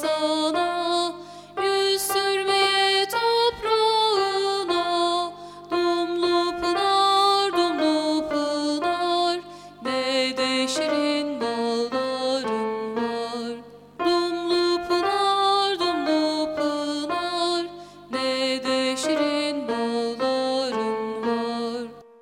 sana yüz toprağına Dumlu pınar, dumlu pınar,